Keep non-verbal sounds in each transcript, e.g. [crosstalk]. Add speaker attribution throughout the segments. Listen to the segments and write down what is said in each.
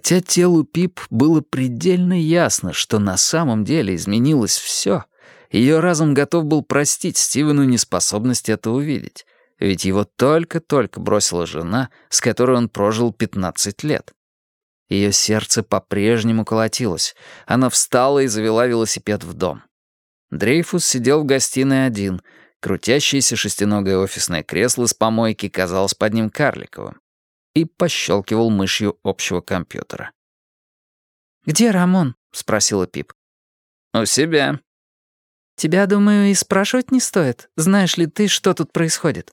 Speaker 1: Хотя телу Пип было предельно ясно, что на самом деле изменилось все, ее разум готов был простить Стивену неспособность это увидеть, ведь его только-только бросила жена, с которой он прожил 15 лет. Ее сердце по-прежнему колотилось. Она встала и завела велосипед в дом. Дрейфус сидел в гостиной один. Крутящееся шестиногое офисное кресло с помойки казалось под ним карликовым и пощелкивал мышью общего компьютера.
Speaker 2: «Где Рамон?» — спросила Пип.
Speaker 1: «У себя».
Speaker 2: «Тебя, думаю, и спрашивать не стоит. Знаешь ли ты, что тут происходит?»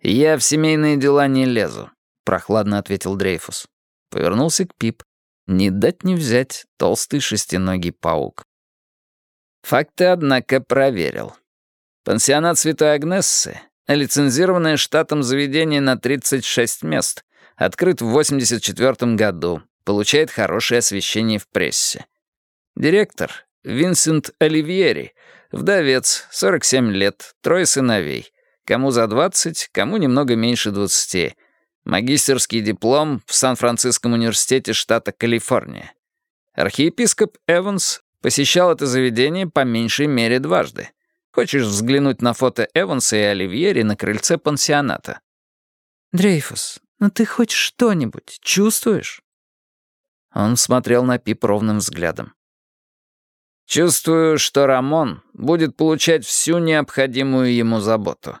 Speaker 1: «Я в семейные дела не лезу», — прохладно ответил Дрейфус. Повернулся к Пип. Не дать не взять толстый шестиногий паук. Факты, однако, проверил. Пансионат Святой Агнессы Лицензированное штатом заведение на 36 мест. Открыт в 84 году. Получает хорошее освещение в прессе. Директор — Винсент Оливьери. Вдовец, 47 лет, трое сыновей. Кому за 20, кому немного меньше 20. Магистерский диплом в Сан-Франциском университете штата Калифорния. Архиепископ Эванс посещал это заведение по меньшей мере дважды. Хочешь взглянуть на фото Эванса и Оливьери на крыльце пансионата?»
Speaker 2: «Дрейфус, ну ты хоть что-нибудь чувствуешь?»
Speaker 1: Он смотрел на Пип ровным взглядом. «Чувствую, что Рамон будет получать всю необходимую ему заботу.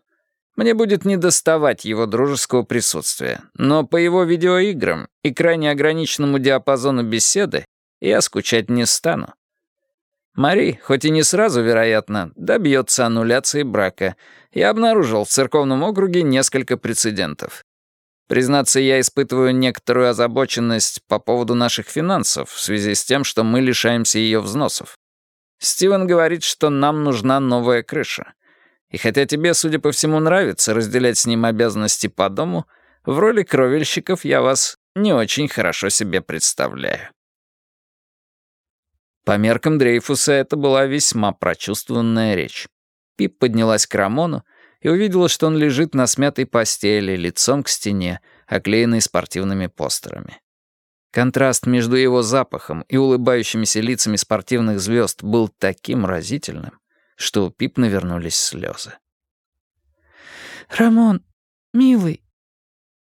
Speaker 1: Мне будет недоставать его дружеского присутствия, но по его видеоиграм и крайне ограниченному диапазону беседы я скучать не стану. Мари, хоть и не сразу, вероятно, добьется аннуляции брака. Я обнаружил в церковном округе несколько прецедентов. Признаться, я испытываю некоторую озабоченность по поводу наших финансов в связи с тем, что мы лишаемся ее взносов. Стивен говорит, что нам нужна новая крыша. И хотя тебе, судя по всему, нравится разделять с ним обязанности по дому, в роли кровельщиков я вас не очень хорошо себе представляю. По меркам Дрейфуса это была весьма прочувствованная речь. Пип поднялась к Рамону и увидела, что он лежит на смятой постели, лицом к стене, оклеенной спортивными постерами. Контраст между его запахом и улыбающимися лицами спортивных звезд был таким разительным, что у Пип навернулись слезы.
Speaker 2: «Рамон, милый».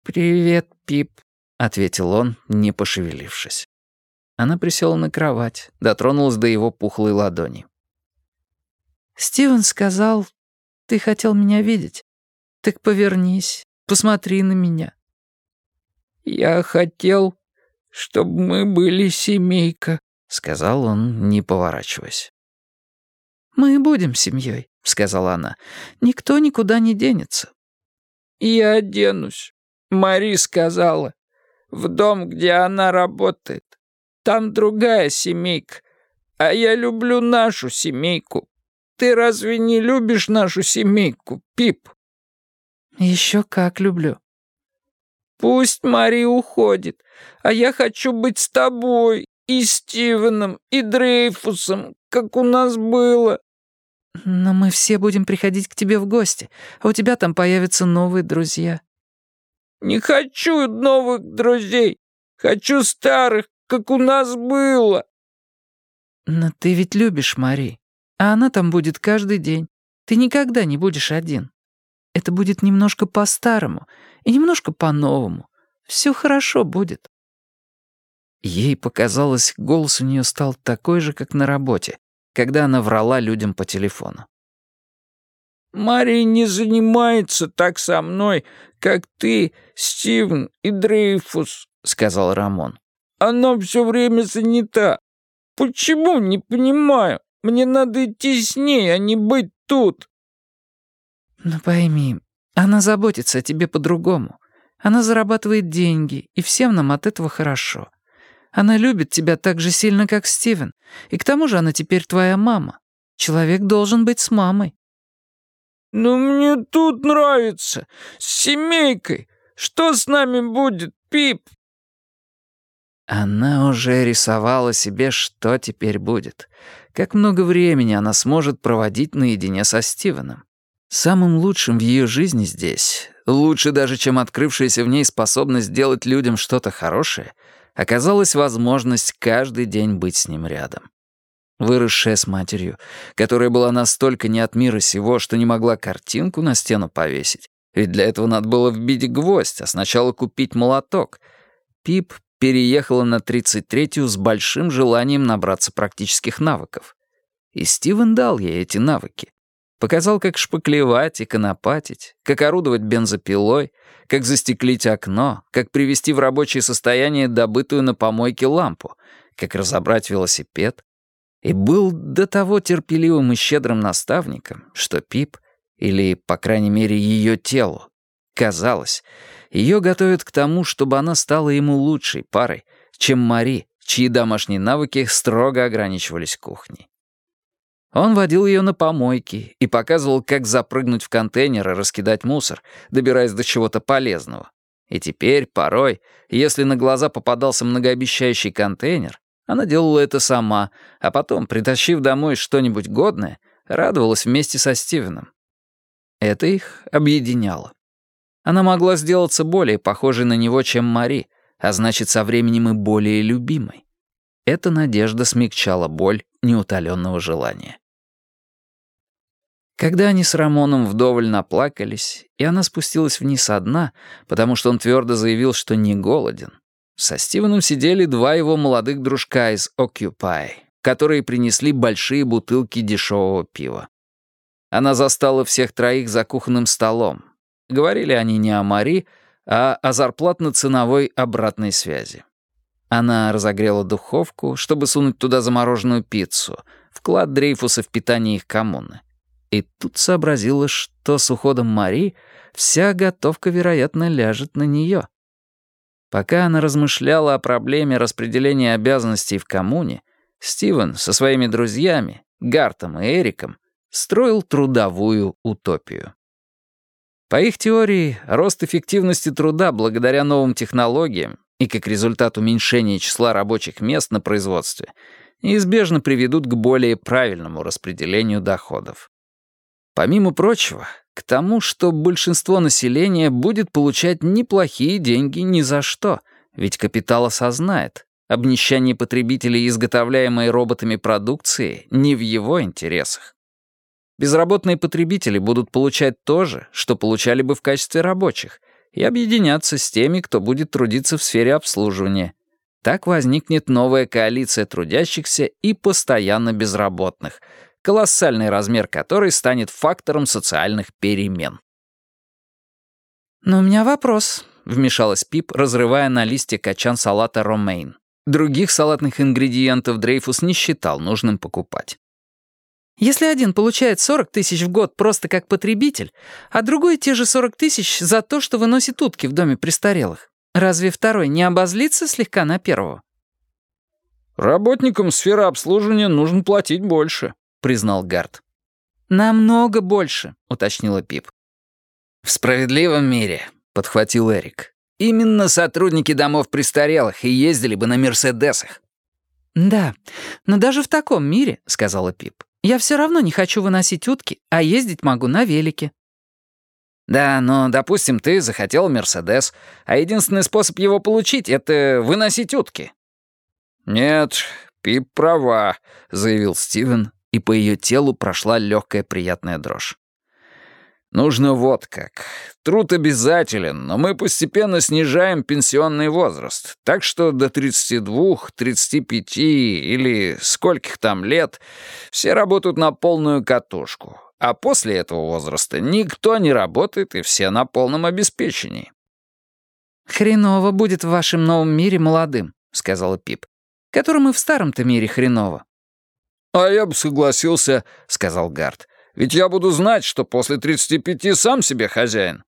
Speaker 1: «Привет, Пип», — ответил он, не пошевелившись. Она присела на кровать, дотронулась до его пухлой ладони.
Speaker 2: «Стивен сказал, ты хотел меня видеть. Так повернись, посмотри на меня».
Speaker 3: «Я хотел, чтобы мы были семейка», —
Speaker 1: сказал он, не поворачиваясь.
Speaker 2: «Мы будем семьей», — сказала она. «Никто никуда не денется».
Speaker 3: «Я оденусь», — Мари сказала. «В дом, где она работает. Там другая семейка. А я люблю нашу семейку. Ты разве не любишь нашу семейку, Пип?»
Speaker 2: «Еще как люблю».
Speaker 3: «Пусть Мари уходит, а я хочу быть с тобой, и Стивеном, и Дрейфусом, как у нас было».
Speaker 2: «Но мы все будем приходить к тебе в гости, а у тебя там появятся новые друзья».
Speaker 3: «Не хочу новых друзей. Хочу старых, как у нас было».
Speaker 2: «Но ты ведь любишь Мари, а она там будет каждый день. Ты никогда не будешь один. Это будет немножко по-старому и немножко по-новому. Все хорошо будет».
Speaker 1: Ей показалось, голос у нее стал такой же, как на работе, когда она врала людям по телефону.
Speaker 3: «Мари не занимается так со мной, как ты, Стивен и Дрейфус», — сказал Рамон. Она все время занята. Почему, не понимаю. Мне надо идти с ней, а не быть тут».
Speaker 2: «Ну пойми, она заботится о тебе по-другому. Она зарабатывает деньги, и всем нам от этого хорошо. Она любит тебя так же сильно, как Стивен. И к тому же она теперь твоя мама. Человек должен быть с мамой».
Speaker 3: «Но мне тут нравится. С семейкой. Что с нами будет, Пип?»
Speaker 1: Она уже рисовала себе, что теперь будет. Как много времени она сможет проводить наедине со Стивеном. Самым лучшим в ее жизни здесь, лучше даже, чем открывшаяся в ней способность делать людям что-то хорошее, оказалась возможность каждый день быть с ним рядом. Выросшая с матерью, которая была настолько не от мира сего, что не могла картинку на стену повесить, ведь для этого надо было вбить гвоздь, а сначала купить молоток, Пип переехала на 33-ю с большим желанием набраться практических навыков. И Стивен дал ей эти навыки. Показал, как шпаклевать и конопатить, как орудовать бензопилой, как застеклить окно, как привести в рабочее состояние добытую на помойке лампу, как разобрать велосипед. И был до того терпеливым и щедрым наставником, что Пип, или, по крайней мере, ее телу, казалось, ее готовят к тому, чтобы она стала ему лучшей парой, чем Мари, чьи домашние навыки строго ограничивались кухней. Он водил ее на помойки и показывал, как запрыгнуть в контейнер и раскидать мусор, добираясь до чего-то полезного. И теперь, порой, если на глаза попадался многообещающий контейнер, она делала это сама, а потом, притащив домой что-нибудь годное, радовалась вместе со Стивеном. Это их объединяло. Она могла сделаться более похожей на него, чем Мари, а значит, со временем и более любимой. Эта надежда смягчала боль неутоленного желания. Когда они с Рамоном вдоволь наплакались, и она спустилась вниз одна, потому что он твердо заявил, что не голоден, со Стивеном сидели два его молодых дружка из Occupy, которые принесли большие бутылки дешевого пива. Она застала всех троих за кухонным столом. Говорили они не о Мари, а о зарплатно-ценовой обратной связи. Она разогрела духовку, чтобы сунуть туда замороженную пиццу, вклад Дрейфуса в питание их коммуны. И тут сообразила, что с уходом Мари вся готовка, вероятно, ляжет на нее. Пока она размышляла о проблеме распределения обязанностей в коммуне, Стивен со своими друзьями, Гартом и Эриком, строил трудовую утопию. По их теории, рост эффективности труда благодаря новым технологиям и как результат уменьшения числа рабочих мест на производстве неизбежно приведут к более правильному распределению доходов. Помимо прочего, к тому, что большинство населения будет получать неплохие деньги ни за что, ведь капитал осознает, обнищание потребителей изготовляемой роботами продукции не в его интересах. Безработные потребители будут получать то же, что получали бы в качестве рабочих, и объединяться с теми, кто будет трудиться в сфере обслуживания. Так возникнет новая коалиция трудящихся и постоянно безработных — колоссальный размер которой станет фактором социальных перемен.
Speaker 2: «Но у меня вопрос», —
Speaker 1: вмешалась Пип, разрывая на листе качан салата ромейн. Других салатных ингредиентов Дрейфус не считал нужным покупать.
Speaker 2: «Если один получает 40 тысяч в год просто как потребитель, а другой те же 40 тысяч за то, что выносит утки в доме престарелых, разве второй не обозлится слегка на первого?»
Speaker 3: «Работникам сферы обслуживания нужно платить больше»,
Speaker 1: признал Гард.
Speaker 2: «Намного больше», — уточнила Пип.
Speaker 1: «В справедливом мире», — подхватил Эрик. «Именно сотрудники домов престарелых и ездили бы на «Мерседесах».
Speaker 2: «Да, но даже в таком мире», — сказала Пип, «я все равно не хочу выносить утки, а ездить могу на велике».
Speaker 1: «Да, но, допустим, ты захотел «Мерседес», а единственный способ его получить — это выносить утки».
Speaker 3: «Нет, Пип права», — заявил Стивен
Speaker 1: и по ее телу прошла легкая приятная дрожь.
Speaker 3: «Нужно вот как. Труд обязателен, но мы постепенно снижаем пенсионный возраст, так что до 32, 35 или скольких там лет все работают на полную катушку, а после этого возраста никто не работает и все на полном обеспечении».
Speaker 2: «Хреново будет в вашем новом мире молодым», — сказала Пип, «которым и в старом-то мире хреново.
Speaker 3: «А я бы согласился», — сказал Гард. «Ведь я буду знать, что после 35 сам себе хозяин».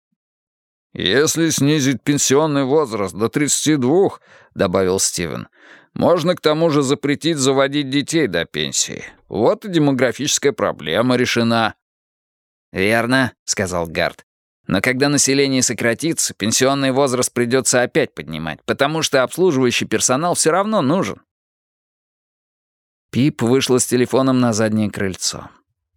Speaker 3: «Если снизить пенсионный возраст до 32», — добавил Стивен, «можно к тому же запретить заводить детей до пенсии. Вот и демографическая проблема решена».
Speaker 1: «Верно», — сказал Гард. «Но когда население сократится, пенсионный возраст придется опять поднимать, потому что обслуживающий персонал все равно нужен. Пип вышла с телефоном на заднее крыльцо.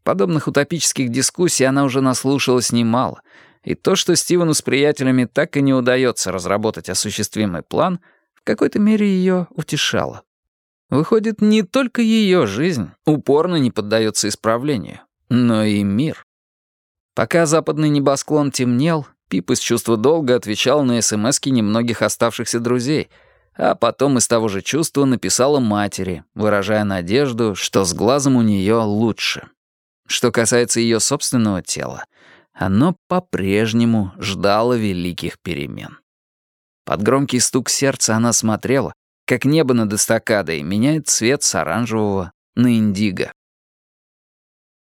Speaker 1: Подобных утопических дискуссий она уже наслушалась немало, и то, что Стивену с приятелями так и не удается разработать осуществимый план, в какой-то мере ее утешало. Выходит, не только ее жизнь упорно не поддается исправлению, но и мир. Пока западный небосклон темнел, Пип из чувства долга отвечал на СМСки немногих оставшихся друзей, а потом из того же чувства написала матери, выражая надежду, что с глазом у нее лучше. Что касается ее собственного тела, оно по-прежнему ждало великих перемен. Под громкий стук сердца она смотрела, как небо над эстакадой меняет цвет с оранжевого на индиго.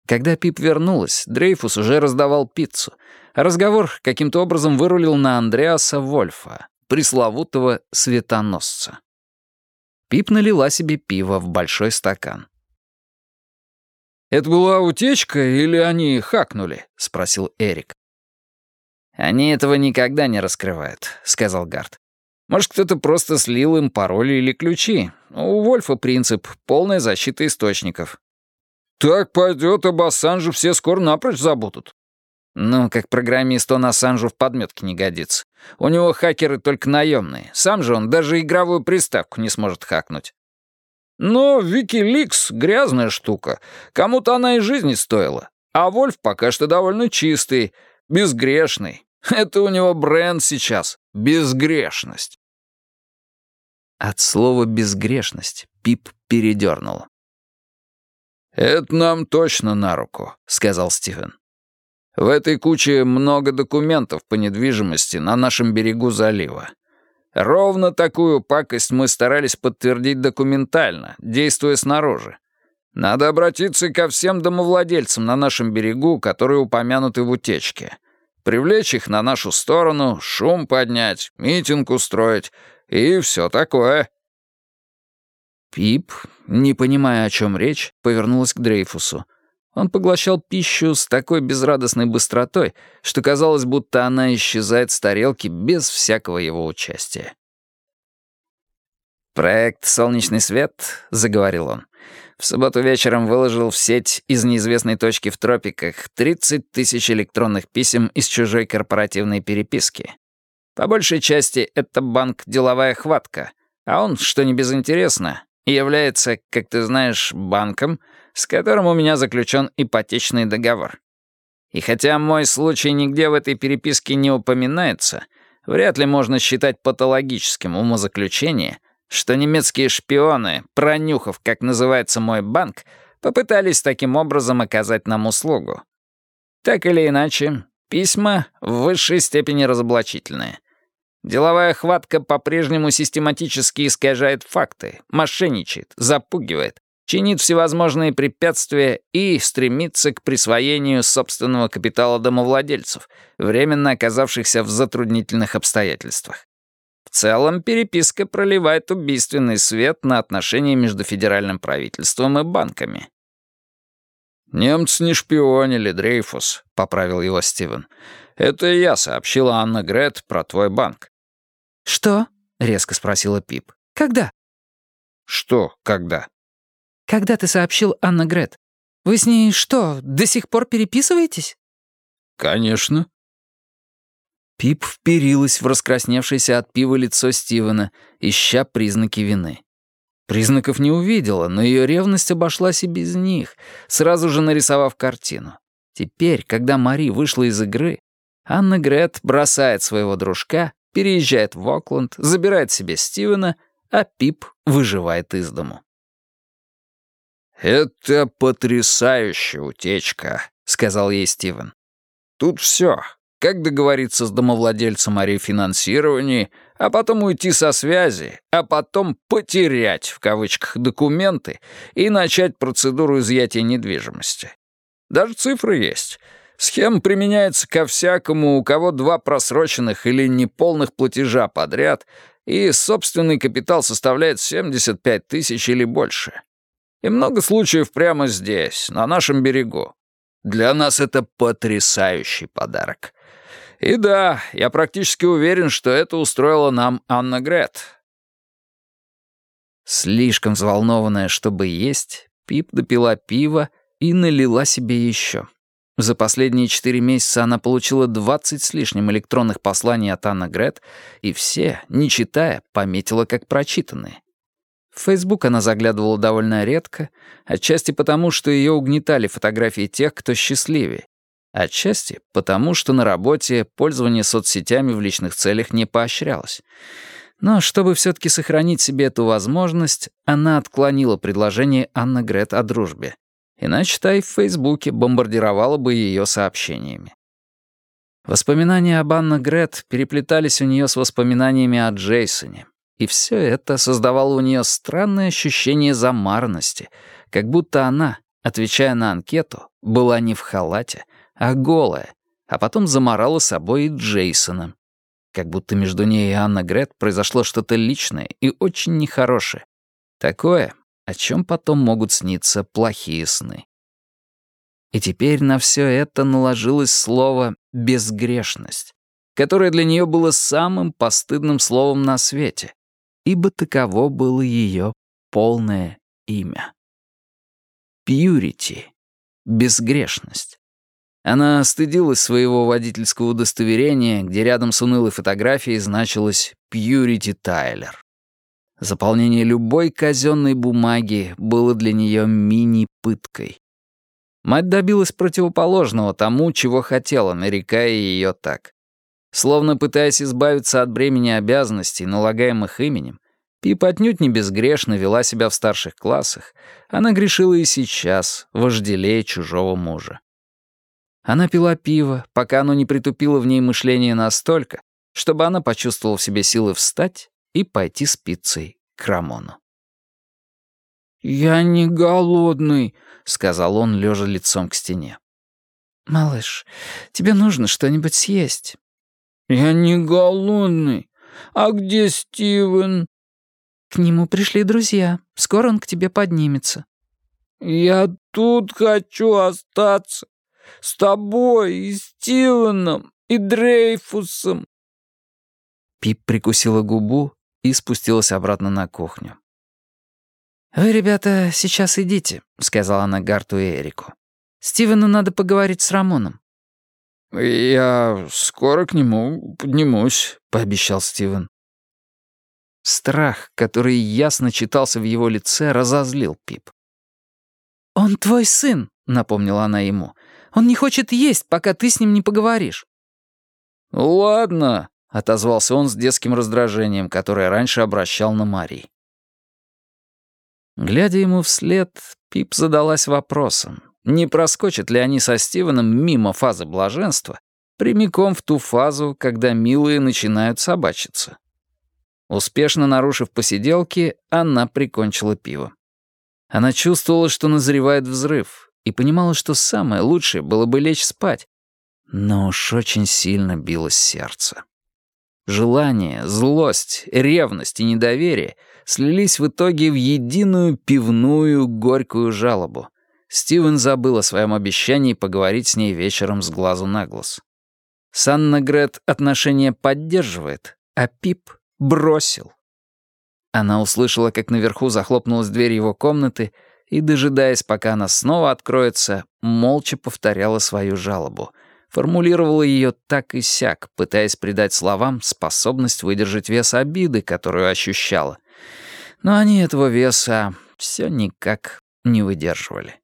Speaker 1: Когда Пип вернулась, Дрейфус уже раздавал пиццу, а разговор каким-то образом вырулил на Андреаса Вольфа, пресловутого светоносца. Пип налила себе пиво в большой стакан.
Speaker 3: «Это была утечка или они хакнули?» — спросил Эрик.
Speaker 1: «Они этого никогда не раскрывают», — сказал Гард. «Может, кто-то просто слил им пароли или ключи. У Вольфа принцип — полная защита источников».
Speaker 3: «Так пойдет, об Ассанже все скоро напрочь забудут».
Speaker 1: «Ну, как программист он Ассанжу в подметке не годится. У него хакеры только наемные. Сам же он даже игровую приставку не сможет хакнуть».
Speaker 3: «Но Викиликс — грязная штука. Кому-то она и жизни стоила. А Вольф пока что довольно чистый, безгрешный. [laughs] Это у него бренд сейчас — безгрешность».
Speaker 1: От слова «безгрешность» Пип передернул.
Speaker 3: «Это нам точно на руку», — сказал Стивен. «В этой куче много документов по недвижимости на нашем берегу залива. Ровно такую пакость мы старались подтвердить документально, действуя снаружи. Надо обратиться ко всем домовладельцам на нашем берегу, которые упомянуты в утечке. Привлечь их на нашу сторону, шум поднять, митинг устроить и все такое».
Speaker 1: Пип, не понимая, о чем речь, повернулась к Дрейфусу. Он поглощал пищу с такой безрадостной быстротой, что казалось, будто она исчезает с тарелки без всякого его участия. «Проект «Солнечный свет», — заговорил он, в субботу вечером выложил в сеть из неизвестной точки в тропиках 30 тысяч электронных писем из чужой корпоративной переписки. По большей части это банк «Деловая хватка», а он, что не безинтересно, является, как ты знаешь, банком, с которым у меня заключен ипотечный договор. И хотя мой случай нигде в этой переписке не упоминается, вряд ли можно считать патологическим умозаключение, что немецкие шпионы, пронюхав, как называется мой банк, попытались таким образом оказать нам услугу. Так или иначе, письма в высшей степени разоблачительные — Деловая хватка по-прежнему систематически искажает факты, мошенничает, запугивает, чинит всевозможные препятствия и стремится к присвоению собственного капитала домовладельцев, временно оказавшихся в затруднительных обстоятельствах. В целом, переписка проливает убийственный свет на отношения между федеральным правительством и банками.
Speaker 3: «Немцы не шпионили, Дрейфус», — поправил его Стивен. «Это я сообщила Анна Грет про твой банк».
Speaker 2: «Что?» — резко спросила Пип. «Когда?»
Speaker 3: «Что «когда»?»
Speaker 2: «Когда ты сообщил Анна Грет? Вы с ней что, до сих пор переписываетесь?»
Speaker 3: «Конечно».
Speaker 1: Пип вперилась в раскрасневшееся от пива лицо Стивена, ища признаки вины. Признаков не увидела, но ее ревность обошлась и без них, сразу же нарисовав картину. Теперь, когда Мари вышла из игры, Анна Грет бросает своего дружка переезжает в Окленд, забирает себе Стивена, а Пип выживает из дому.
Speaker 3: «Это потрясающая утечка», — сказал ей Стивен. «Тут все. Как договориться с домовладельцем о рефинансировании, а потом уйти со связи, а потом «потерять» в кавычках документы и начать процедуру изъятия недвижимости. Даже цифры есть. Схема применяется ко всякому, у кого два просроченных или неполных платежа подряд, и собственный капитал составляет 75 тысяч или больше. И много случаев прямо здесь, на нашем берегу. Для нас это потрясающий подарок. И да, я практически уверен, что это устроила нам Анна Грет.
Speaker 1: Слишком взволнованная, чтобы есть, Пип допила пиво и налила себе еще. За последние четыре месяца она получила 20 с лишним электронных посланий от Анны Грет, и все, не читая, пометила как прочитанные. В Facebook она заглядывала довольно редко, отчасти потому, что ее угнетали фотографии тех, кто счастливее, отчасти потому, что на работе пользование соцсетями в личных целях не поощрялось. Но чтобы все-таки сохранить себе эту возможность, она отклонила предложение Анны Грет о дружбе. Иначе та и в Фейсбуке бомбардировала бы ее сообщениями. Воспоминания об Анне Грет переплетались у нее с воспоминаниями о Джейсоне, и все это создавало у нее странное ощущение замарности, как будто она, отвечая на анкету, была не в халате, а голая, а потом заморала собой и Джейсона. Как будто между ней и Анна Грет произошло что-то личное и очень нехорошее. Такое, о чем потом могут сниться плохие сны. И теперь на все это наложилось слово «безгрешность», которое для нее было самым постыдным словом на свете, ибо таково было ее полное имя. Пьюрити — безгрешность. Она стыдилась своего водительского удостоверения, где рядом с унылой фотографией значилось «Пьюрити Тайлер». Заполнение любой казенной бумаги было для нее мини-пыткой. Мать добилась противоположного тому, чего хотела, нарекая ее так. Словно пытаясь избавиться от бремени обязанностей, налагаемых именем, Пип отнюдь не безгрешно вела себя в старших классах. Она грешила и сейчас, вожделея чужого мужа. Она пила пиво, пока оно не притупило в ней мышление настолько, чтобы она почувствовала в себе силы встать и пойти с пиццей к Рамону.
Speaker 3: «Я не голодный», — сказал он, лежа лицом к стене.
Speaker 2: «Малыш, тебе нужно что-нибудь съесть».
Speaker 3: «Я не голодный. А где Стивен?»
Speaker 2: «К нему пришли друзья. Скоро он к тебе поднимется».
Speaker 3: «Я тут хочу остаться. С тобой и Стивеном, и Дрейфусом».
Speaker 1: Пип прикусила губу и спустилась обратно на кухню.
Speaker 2: «Вы, ребята, сейчас идите», — сказала она Гарту и Эрику. «Стивену надо поговорить с Рамоном».
Speaker 3: «Я скоро к нему поднимусь», — пообещал Стивен.
Speaker 1: Страх, который ясно читался в его лице, разозлил Пип.
Speaker 2: «Он твой сын», — напомнила она ему. «Он не хочет есть, пока ты с ним не поговоришь».
Speaker 3: «Ладно», —
Speaker 1: отозвался он с детским раздражением, которое раньше обращал на Марий. Глядя ему вслед, Пип задалась вопросом, не проскочат ли они со Стивеном мимо фазы блаженства, прямиком в ту фазу, когда милые начинают собачиться. Успешно нарушив посиделки, она прикончила пиво. Она чувствовала, что назревает взрыв, и понимала, что самое лучшее было бы лечь спать, но уж очень сильно билось сердце. Желание, злость, ревность и недоверие слились в итоге в единую пивную горькую жалобу. Стивен забыл о своем обещании поговорить с ней вечером с глазу на глаз. Санна Грет отношения поддерживает, а Пип бросил. Она услышала, как наверху захлопнулась дверь его комнаты и, дожидаясь, пока она снова откроется, молча повторяла свою жалобу — формулировала ее так и сяк, пытаясь придать словам способность выдержать вес обиды, которую ощущала. Но они этого веса все никак не выдерживали.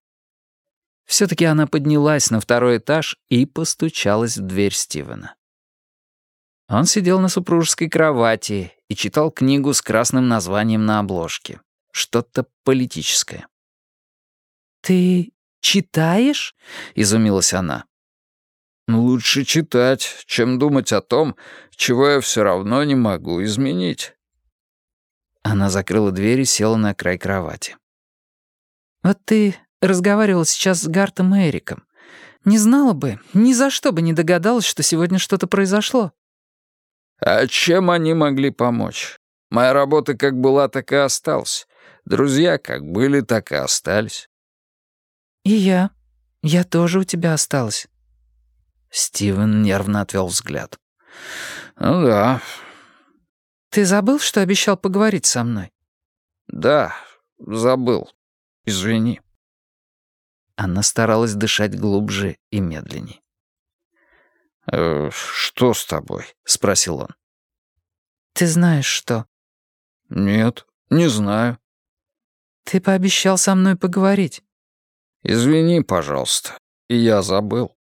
Speaker 1: Все-таки она поднялась на второй этаж и постучалась в дверь Стивена. Он сидел на супружеской кровати и читал книгу с красным названием на обложке. Что-то политическое.
Speaker 2: «Ты читаешь?» — изумилась она.
Speaker 3: Лучше читать, чем думать о том, чего я все равно не могу изменить.
Speaker 1: Она закрыла дверь и села на край кровати.
Speaker 2: «Вот ты разговаривал сейчас с Гартом и Эриком. Не знала бы, ни за что бы не догадалась, что сегодня что-то произошло».
Speaker 3: «А чем они могли помочь? Моя работа как была, так и осталась. Друзья как были, так и остались».
Speaker 2: «И я. Я тоже у тебя осталась».
Speaker 1: Стивен нервно отвел взгляд.
Speaker 3: «Ну да».
Speaker 2: «Ты забыл, что обещал поговорить со мной?»
Speaker 3: «Да, забыл. Извини».
Speaker 1: Она старалась дышать глубже и медленней.
Speaker 3: «Э, «Что с тобой?» — спросил он.
Speaker 2: «Ты знаешь, что?»
Speaker 3: «Нет, не знаю».
Speaker 2: «Ты пообещал со мной поговорить».
Speaker 3: «Извини, пожалуйста, я забыл».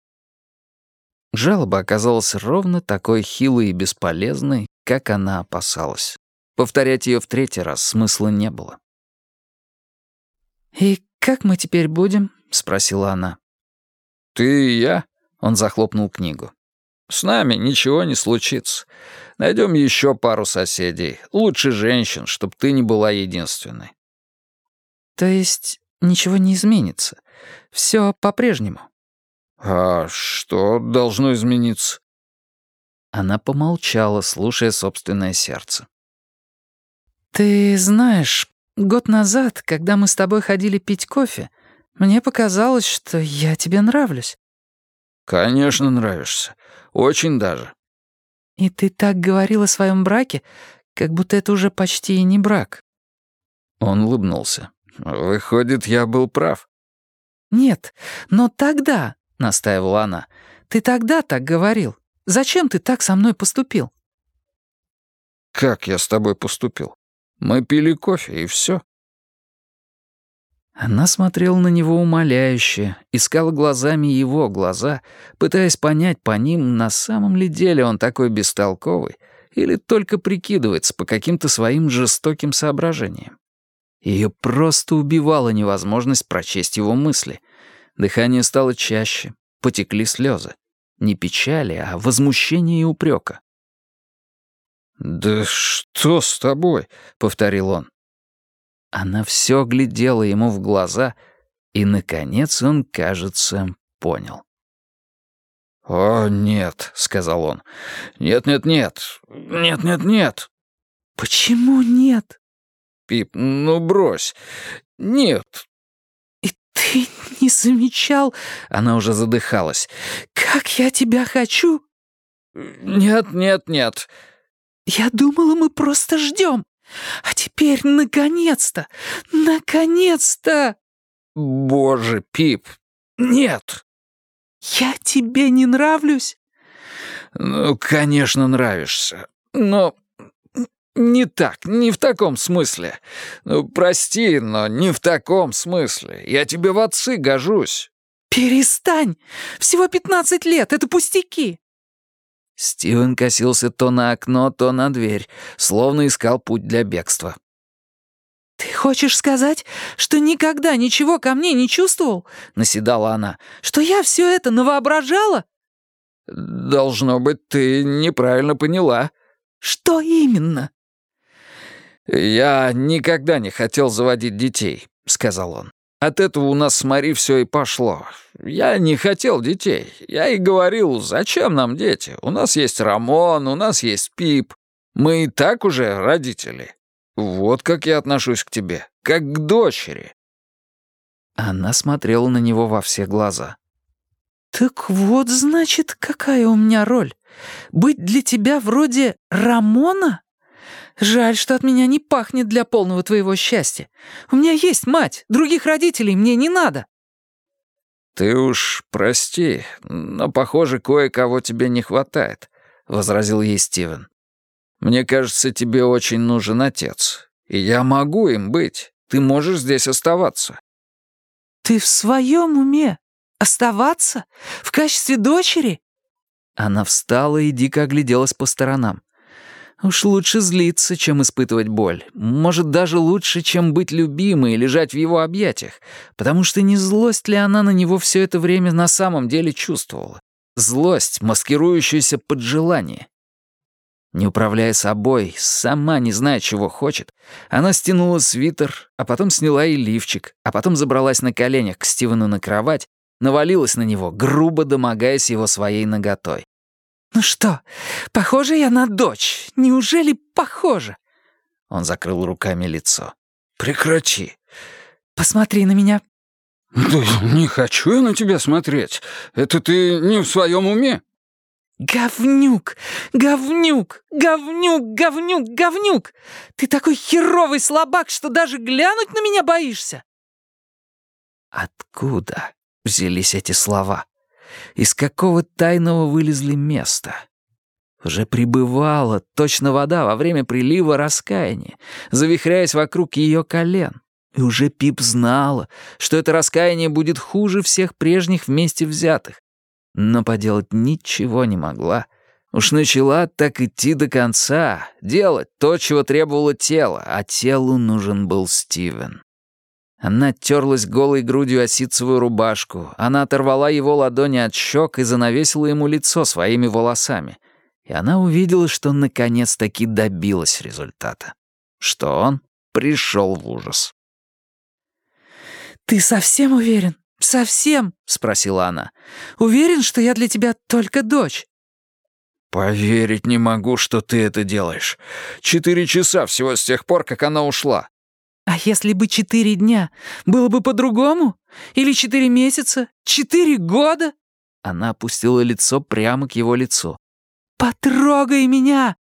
Speaker 1: Жалоба оказалась ровно такой хилой и бесполезной, как она опасалась. Повторять ее в третий раз смысла не было.
Speaker 2: «И как мы теперь будем?»
Speaker 1: — спросила она.
Speaker 3: «Ты и я?»
Speaker 1: — он захлопнул книгу.
Speaker 3: «С нами ничего не случится. Найдем еще пару соседей, лучше женщин, чтобы ты не была единственной».
Speaker 2: «То есть ничего не изменится? Все по-прежнему?»
Speaker 3: «А что должно измениться?»
Speaker 1: Она помолчала, слушая собственное сердце.
Speaker 2: «Ты знаешь, год назад, когда мы с тобой ходили пить кофе, мне показалось, что я тебе нравлюсь».
Speaker 3: «Конечно, нравишься. Очень даже».
Speaker 2: «И ты так говорил о своем браке, как будто это уже почти и не брак».
Speaker 1: Он улыбнулся.
Speaker 3: «Выходит, я был прав».
Speaker 2: «Нет, но тогда, — настаивала она. «Ты тогда так говорил. Зачем ты так со мной поступил?»
Speaker 3: «Как я с тобой поступил? Мы пили кофе, и все.
Speaker 1: Она смотрела на него умоляюще, искала глазами его глаза, пытаясь понять по ним, на самом ли деле он такой бестолковый или только прикидывается по каким-то своим жестоким соображениям. Ее просто убивала невозможность прочесть его мысли — Дыхание стало чаще, потекли слезы. Не печали, а возмущения и упрека.
Speaker 3: «Да что с тобой?» — повторил он.
Speaker 1: Она все глядела ему в глаза, и, наконец, он, кажется, понял.
Speaker 3: «О, нет», — сказал он. «Нет-нет-нет, нет-нет-нет».
Speaker 2: «Почему нет?»
Speaker 3: «Пип, ну брось. Нет,
Speaker 2: «Ты [laughs] не замечал...» — она уже задыхалась. «Как я тебя хочу?»
Speaker 3: «Нет, нет, нет».
Speaker 2: «Я думала, мы просто ждем. А теперь, наконец-то, наконец-то...»
Speaker 3: «Боже, Пип, нет».
Speaker 2: «Я тебе не нравлюсь?»
Speaker 3: «Ну, конечно, нравишься. Но «Не так, не в таком смысле. Ну, прости, но не в таком смысле. Я тебе в отцы гожусь».
Speaker 2: «Перестань! Всего пятнадцать лет, это пустяки!»
Speaker 1: Стивен косился то на окно, то на дверь, словно искал путь для бегства.
Speaker 2: «Ты хочешь сказать, что никогда ничего ко мне не чувствовал?» — наседала она. «Что я все это навоображала?»
Speaker 3: «Должно быть, ты неправильно поняла».
Speaker 2: «Что именно?»
Speaker 3: «Я никогда не хотел заводить детей», — сказал он. «От этого у нас с Мари все и пошло. Я не хотел детей. Я и говорил, зачем нам дети? У нас есть Рамон, у нас есть Пип. Мы и так уже родители. Вот как я отношусь к тебе, как к дочери».
Speaker 1: Она смотрела на него во все глаза.
Speaker 2: «Так вот, значит, какая у меня роль? Быть для тебя вроде Рамона?» Жаль, что от меня не пахнет для полного твоего счастья. У меня есть мать, других родителей мне не надо».
Speaker 3: «Ты уж прости, но, похоже, кое-кого тебе не хватает», — возразил ей Стивен. «Мне кажется, тебе очень нужен отец. И я могу им быть. Ты можешь здесь оставаться».
Speaker 2: «Ты в своем уме? Оставаться? В качестве дочери?»
Speaker 1: Она встала и дико огляделась по сторонам. Уж лучше злиться, чем испытывать боль. Может, даже лучше, чем быть любимой и лежать в его объятиях. Потому что не злость ли она на него все это время на самом деле чувствовала? Злость, маскирующаяся под желание. Не управляя собой, сама не зная, чего хочет, она стянула свитер, а потом сняла и лифчик, а потом забралась на коленях к Стивену на кровать, навалилась на него, грубо домогаясь его своей ноготой.
Speaker 2: «Ну что, похожа я на дочь? Неужели похожа?»
Speaker 1: Он закрыл руками лицо.
Speaker 3: «Прекрати».
Speaker 2: «Посмотри на меня».
Speaker 3: «Да не хочу я на тебя смотреть. Это ты не в своем уме?»
Speaker 2: «Говнюк! Говнюк! Говнюк! Говнюк! Говнюк! Ты такой херовый слабак, что даже глянуть на меня боишься!»
Speaker 1: Откуда взялись эти слова? Из какого тайного вылезли места? Уже прибывала, точно вода, во время прилива раскаяния, завихряясь вокруг ее колен. И уже Пип знала, что это раскаяние будет хуже всех прежних вместе взятых. Но поделать ничего не могла. Уж начала так идти до конца, делать то, чего требовало тело, а телу нужен был Стивен. Она терлась голой грудью о ситцевую рубашку, она оторвала его ладони от щек и занавесила ему лицо своими волосами и она увидела, что наконец-таки добилась результата. Что он пришел в ужас.
Speaker 2: «Ты совсем уверен? Совсем?» — спросила она. «Уверен, что я для тебя только дочь?»
Speaker 3: «Поверить не могу, что ты это делаешь. Четыре часа всего с тех пор, как она ушла».
Speaker 2: «А если бы четыре дня? Было бы по-другому? Или четыре месяца? Четыре года?»
Speaker 1: Она опустила лицо прямо к его лицу.
Speaker 2: «Потрогай меня!»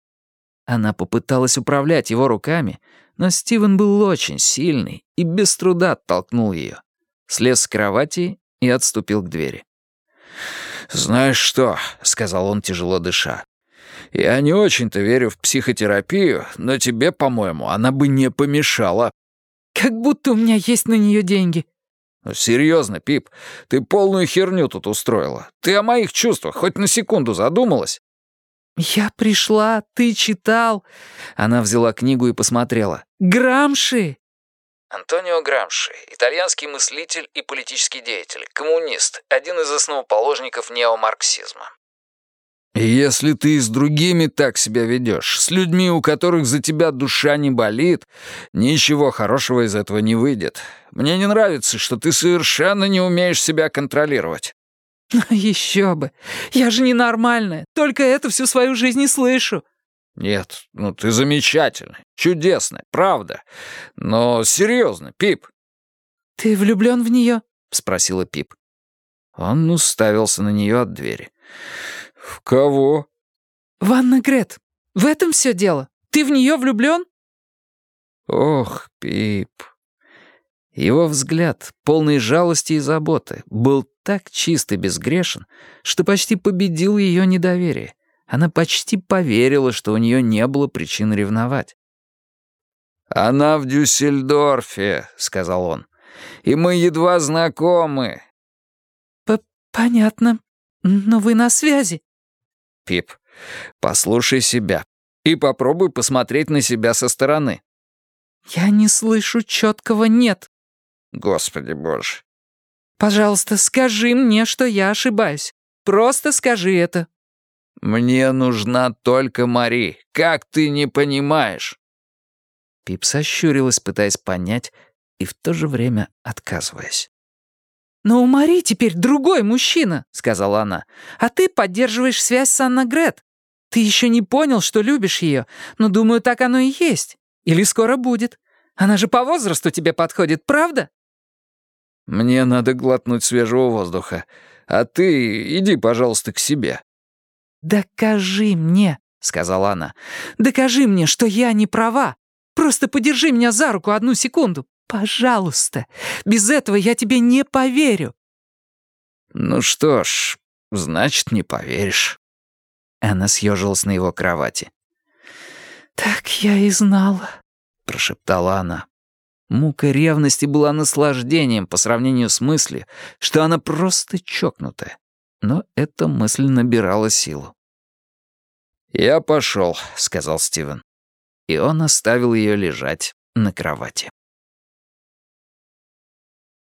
Speaker 1: Она попыталась управлять его руками, но Стивен был очень сильный и без труда оттолкнул ее. Слез с кровати и отступил к двери.
Speaker 3: «Знаешь что?» — сказал он, тяжело дыша. «Я не очень-то верю в психотерапию, но тебе, по-моему, она бы не помешала».
Speaker 2: «Как будто у меня есть на нее деньги».
Speaker 3: «Ну, серьезно, Пип, ты полную херню тут устроила. Ты о моих чувствах хоть на секунду задумалась?»
Speaker 2: «Я пришла, ты читал...»
Speaker 1: Она взяла книгу и посмотрела.
Speaker 2: «Грамши!»
Speaker 1: Антонио Грамши, итальянский мыслитель и политический деятель, коммунист, один из основоположников неомарксизма.
Speaker 3: «Если ты с другими так себя ведешь, с людьми, у которых за тебя душа не болит, ничего хорошего из этого не выйдет. Мне не нравится, что ты совершенно не умеешь себя контролировать. [laughs]
Speaker 2: Еще бы. Я же ненормальная. Только это всю свою жизнь и слышу.
Speaker 3: Нет, ну ты замечательная, чудесная, правда. Но серьезно, Пип.
Speaker 2: Ты влюблен в нее?
Speaker 1: Спросила Пип. Он уставился на нее от двери.
Speaker 3: В кого?
Speaker 2: В Анна Грет. В этом все дело. Ты в нее влюблен?
Speaker 1: Ох, Пип. Его взгляд, полный жалости и заботы, был так чист и безгрешен, что почти победил ее недоверие. Она почти поверила, что у нее не было причин ревновать.
Speaker 3: «Она в Дюссельдорфе», — сказал он, — «и мы едва знакомы».
Speaker 2: П «Понятно. Но вы на связи».
Speaker 1: «Пип, послушай себя и попробуй посмотреть на себя со стороны».
Speaker 2: «Я не слышу четкого «нет».
Speaker 3: Господи боже.
Speaker 2: Пожалуйста, скажи мне, что я ошибаюсь. Просто скажи это.
Speaker 3: Мне нужна только Мари. Как ты не понимаешь?
Speaker 1: Пип сощурилась, пытаясь понять, и в то же время отказываясь.
Speaker 2: «Но у Мари теперь другой мужчина», — сказала она. «А ты поддерживаешь связь с Анна Грет. Ты еще не понял, что любишь ее, но, думаю, так оно и есть. Или скоро будет. Она же по возрасту тебе подходит, правда?»
Speaker 3: Мне надо глотнуть свежего воздуха. А ты иди, пожалуйста, к себе».
Speaker 2: «Докажи мне», — сказала она. «Докажи мне, что я не права. Просто подержи меня за руку одну секунду. Пожалуйста. Без этого я тебе не поверю».
Speaker 1: «Ну что ж, значит, не поверишь». Она съежилась на его кровати.
Speaker 2: «Так я и знала», —
Speaker 1: прошептала она. Мука ревности была наслаждением по сравнению с мыслью, что она просто чокнутая. Но эта мысль набирала силу.
Speaker 3: «Я пошел», —
Speaker 1: сказал Стивен. И он оставил ее лежать на кровати.